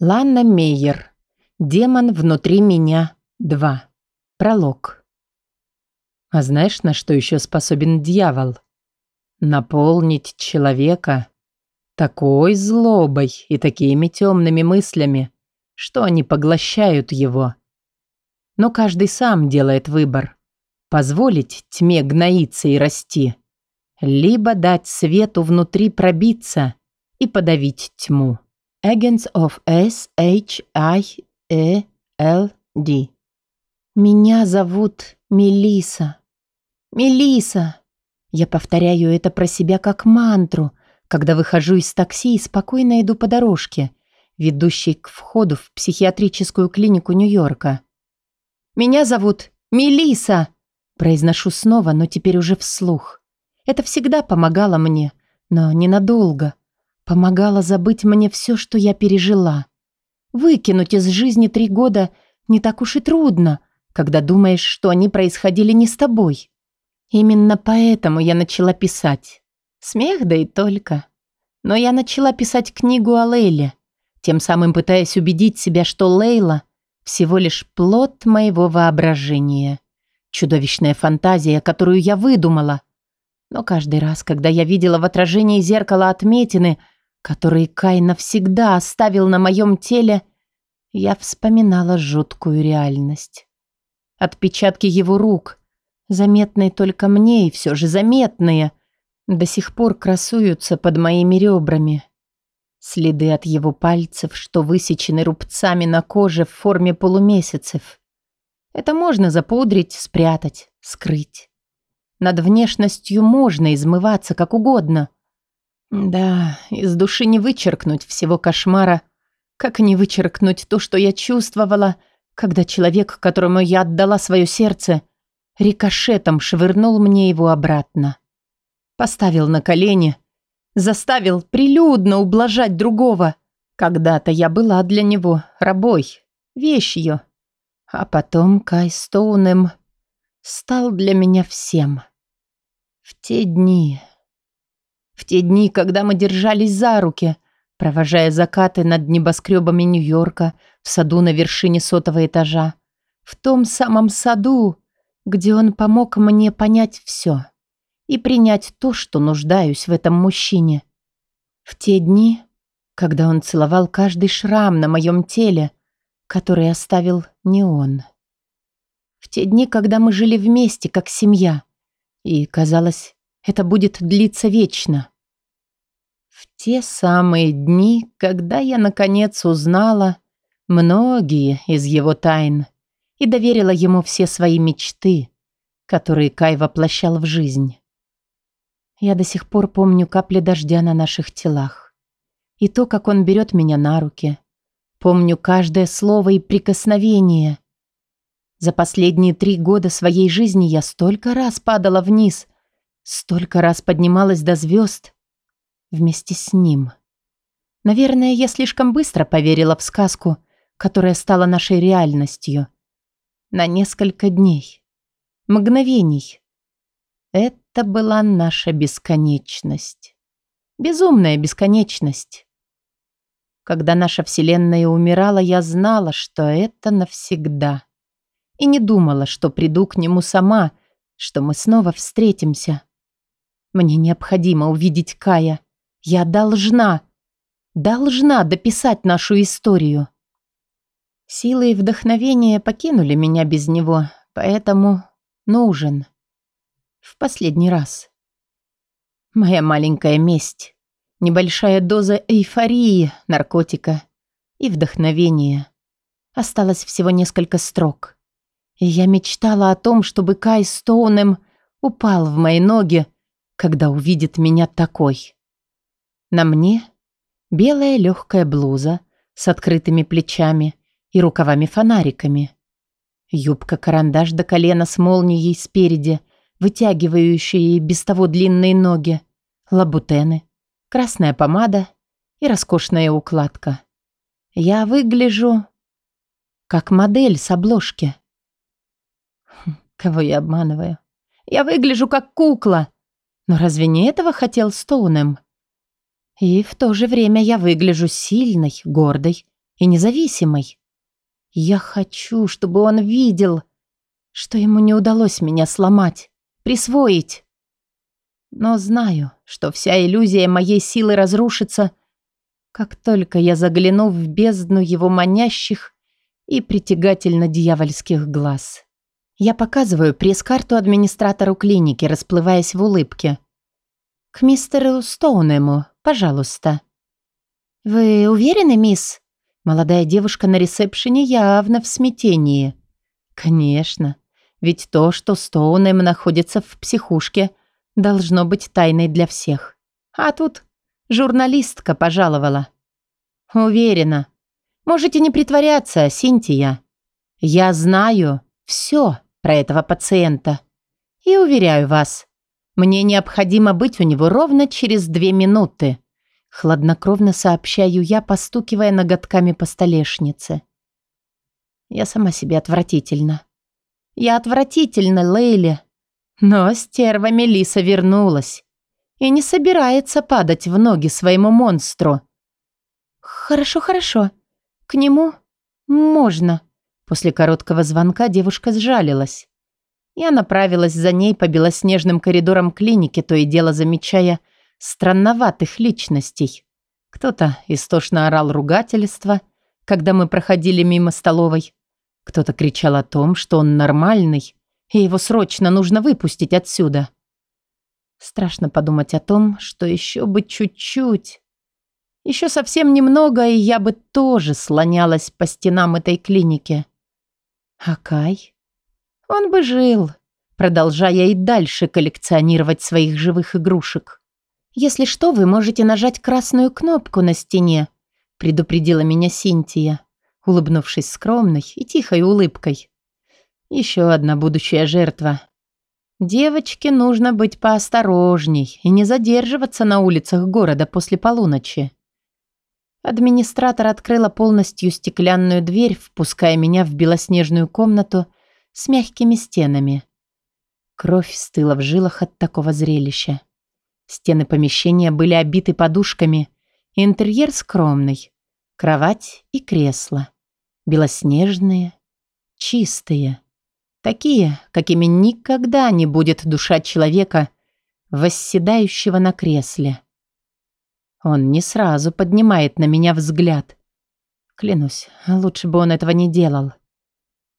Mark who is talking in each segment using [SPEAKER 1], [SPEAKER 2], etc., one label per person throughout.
[SPEAKER 1] Ланна Мейер. Демон внутри меня. 2. Пролог. А знаешь, на что еще способен дьявол? Наполнить человека такой злобой и такими темными мыслями, что они поглощают его. Но каждый сам делает выбор. Позволить тьме гноиться и расти. Либо дать свету внутри пробиться и подавить тьму. Agents of S-H-I-E-L-D. Меня зовут Мелиса. Мелиса. Я повторяю это про себя как мантру, когда выхожу из такси и спокойно иду по дорожке, ведущей к входу в психиатрическую клинику Нью-Йорка. Меня зовут Мелиса. Произношу снова, но теперь уже вслух. Это всегда помогало мне, но ненадолго. Помогала забыть мне все, что я пережила. Выкинуть из жизни три года не так уж и трудно, когда думаешь, что они происходили не с тобой. Именно поэтому я начала писать. Смех, да и только. Но я начала писать книгу о Лейле, тем самым пытаясь убедить себя, что Лейла всего лишь плод моего воображения. Чудовищная фантазия, которую я выдумала. Но каждый раз, когда я видела в отражении зеркала отметины – которые Кай навсегда оставил на моем теле, я вспоминала жуткую реальность. Отпечатки его рук, заметные только мне и все же заметные, до сих пор красуются под моими ребрами. Следы от его пальцев, что высечены рубцами на коже в форме полумесяцев. Это можно запудрить, спрятать, скрыть. Над внешностью можно измываться как угодно – да, из души не вычеркнуть всего кошмара, как не вычеркнуть то, что я чувствовала, когда человек, которому я отдала свое сердце, рикошетом швырнул мне его обратно. Поставил на колени, заставил прилюдно ублажать другого. Когда-то я была для него рабой, вещью. А потом Кай Стоунем стал для меня всем. В те дни в те дни, когда мы держались за руки, провожая закаты над небоскребами Нью-Йорка в саду на вершине сотого этажа. В том самом саду, где он помог мне понять все и принять то, что нуждаюсь в этом мужчине. В те дни, когда он целовал каждый шрам на моем теле, который оставил не он. В те дни, когда мы жили вместе, как семья, и, казалось, это будет длиться вечно. В те самые дни, когда я наконец узнала многие из его тайн и доверила ему все свои мечты, которые Кай воплощал в жизнь. Я до сих пор помню капли дождя на наших телах и то, как он берет меня на руки. Помню каждое слово и прикосновение. За последние три года своей жизни я столько раз падала вниз, столько раз поднималась до звезд вместе с ним. Наверное, я слишком быстро поверила в сказку, которая стала нашей реальностью. На несколько дней. Мгновений. Это была наша бесконечность. Безумная бесконечность. Когда наша Вселенная умирала, я знала, что это навсегда. И не думала, что приду к нему сама, что мы снова встретимся. Мне необходимо увидеть Кая. Я должна, должна дописать нашу историю. Силы и вдохновение покинули меня без него, поэтому нужен. В последний раз. Моя маленькая месть. Небольшая доза эйфории, наркотика и вдохновения. Осталось всего несколько строк. И я мечтала о том, чтобы Кай Стоунем упал в мои ноги, когда увидит меня такой. На мне белая легкая блуза с открытыми плечами и рукавами-фонариками. Юбка-карандаш до колена с молнией спереди, вытягивающие без того длинные ноги, лабутены, красная помада и роскошная укладка. Я выгляжу как модель с обложки. Хм, кого я обманываю? Я выгляжу как кукла. Но разве не этого хотел Стоунем? И в то же время я выгляжу сильной, гордой и независимой. Я хочу, чтобы он видел, что ему не удалось меня сломать, присвоить. Но знаю, что вся иллюзия моей силы разрушится, как только я загляну в бездну его манящих и притягательно дьявольских глаз. Я показываю пресс-карту администратору клиники, расплываясь в улыбке. «К мистеру Стоунему, пожалуйста». «Вы уверены, мисс?» Молодая девушка на ресепшене явно в смятении. «Конечно. Ведь то, что Стоунем находится в психушке, должно быть тайной для всех. А тут журналистка пожаловала. Уверена. Можете не притворяться, Синтия. Я знаю все про этого пациента. И уверяю вас, мне необходимо быть у него ровно через две минуты. Хладнокровно сообщаю я, постукивая ноготками по столешнице. Я сама себе отвратительна. Я отвратительна, Лейли. Но стерва Мелиса вернулась и не собирается падать в ноги своему монстру. «Хорошо, хорошо. К нему можно». После короткого звонка девушка сжалилась. Я направилась за ней по белоснежным коридорам клиники, то и дело замечая странноватых личностей. Кто-то истошно орал ругательства, когда мы проходили мимо столовой. Кто-то кричал о том, что он нормальный, и его срочно нужно выпустить отсюда. Страшно подумать о том, что еще бы чуть-чуть. Еще совсем немного, и я бы тоже слонялась по стенам этой клиники. А Кай? Он бы жил, продолжая и дальше коллекционировать своих живых игрушек. «Если что, вы можете нажать красную кнопку на стене», предупредила меня Синтия улыбнувшись скромной и тихой улыбкой. Еще одна будущая жертва. Девочке нужно быть поосторожней и не задерживаться на улицах города после полуночи. Администратор открыла полностью стеклянную дверь, впуская меня в белоснежную комнату с мягкими стенами. Кровь стыла в жилах от такого зрелища. Стены помещения были обиты подушками, интерьер скромный. Кровать и кресло. Белоснежные, чистые. Такие, какими никогда не будет душа человека, восседающего на кресле. Он не сразу поднимает на меня взгляд. Клянусь, лучше бы он этого не делал.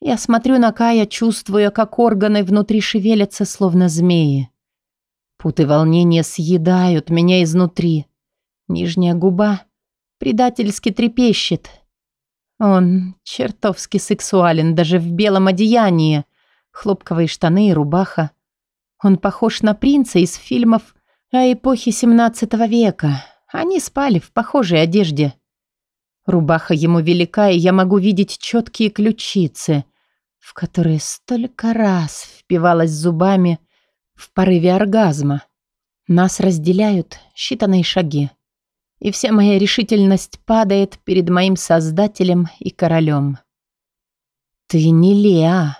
[SPEAKER 1] Я смотрю на Кая, чувствуя, как органы внутри шевелятся, словно змеи. Путы волнения съедают меня изнутри. Нижняя губа предательски трепещет, он чертовски сексуален даже в белом одеянии. Хлопковые штаны и рубаха. Он похож на принца из фильмов о эпохе 17 века. Они спали в похожей одежде. Рубаха ему велика, и я могу видеть четкие ключицы, в которые столько раз впивалась зубами в порыве оргазма. Нас разделяют считанные шаги и вся моя решительность падает перед моим создателем и королем. «Ты не Леа!»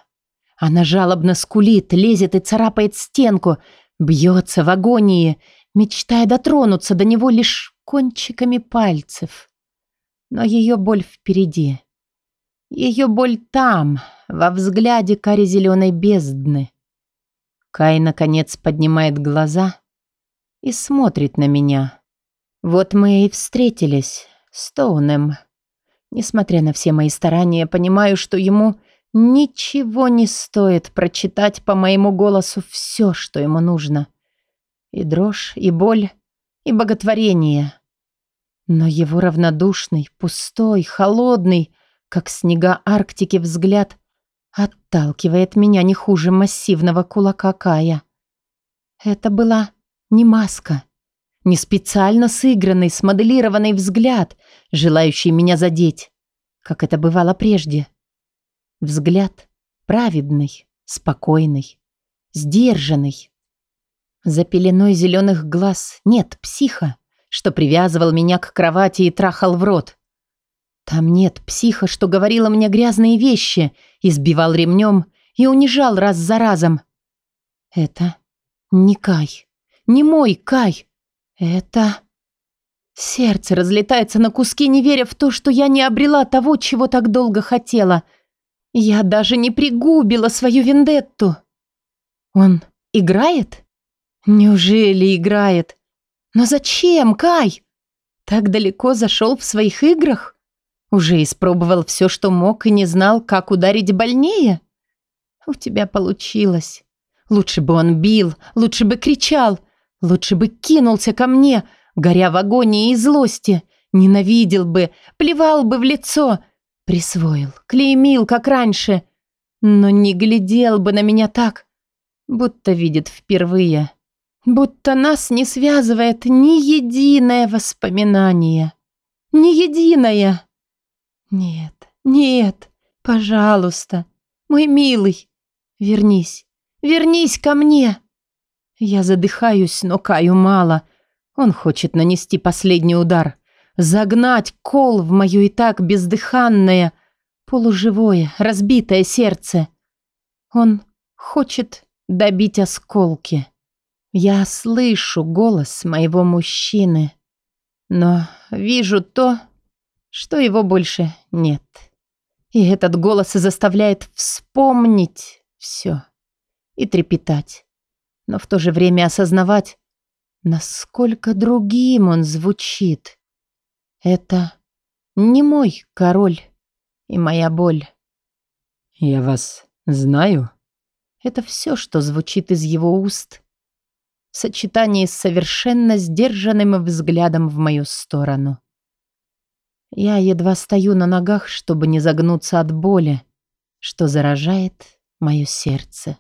[SPEAKER 1] Она жалобно скулит, лезет и царапает стенку, бьется в агонии, мечтая дотронуться до него лишь кончиками пальцев. Но ее боль впереди. Ее боль там, во взгляде кари-зеленой бездны. Кай, наконец, поднимает глаза и смотрит на меня. Вот мы и встретились с Тоунем. Несмотря на все мои старания, понимаю, что ему ничего не стоит прочитать по моему голосу все, что ему нужно. И дрожь, и боль, и боготворение. Но его равнодушный, пустой, холодный, как снега Арктики взгляд, отталкивает меня не хуже массивного кулака Кая. Это была не маска. Не специально сыгранный, смоделированный взгляд, желающий меня задеть, как это бывало прежде. Взгляд праведный, спокойный, сдержанный. За пеленой зеленых глаз нет психа, что привязывал меня к кровати и трахал в рот. Там нет психа, что говорила мне грязные вещи, избивал ремнем и унижал раз за разом. Это не Кай, не мой Кай, это... Сердце разлетается на куски, не веря в то, что я не обрела того, чего так долго хотела. Я даже не пригубила свою вендетту. Он играет? Неужели играет? Но зачем, Кай? Так далеко зашел в своих играх? Уже испробовал все, что мог, и не знал, как ударить больнее? У тебя получилось. Лучше бы он бил, лучше бы кричал, лучше бы кинулся ко мне, горя в агонии и злости, ненавидел бы, плевал бы в лицо, присвоил, клеймил, как раньше, но не глядел бы на меня так, будто видит впервые, будто нас не связывает ни единое воспоминание, ни единое. Нет, нет, пожалуйста, мой милый, вернись, вернись ко мне. Я задыхаюсь, но Каю мало. Он хочет нанести последний удар, загнать кол в мое и так бездыханное, полуживое, разбитое сердце. Он хочет добить осколки. Я слышу голос моего мужчины, но вижу то, что его больше нет. И этот голос заставляет вспомнить все и трепетать, но в то же время осознавать, насколько другим он звучит. Это не мой король и моя боль.
[SPEAKER 2] «Я вас знаю?»
[SPEAKER 1] Это все, что звучит из его уст, в сочетании с совершенно сдержанным взглядом в мою сторону. Я едва стою на ногах, чтобы не загнуться от боли, что заражает мое сердце.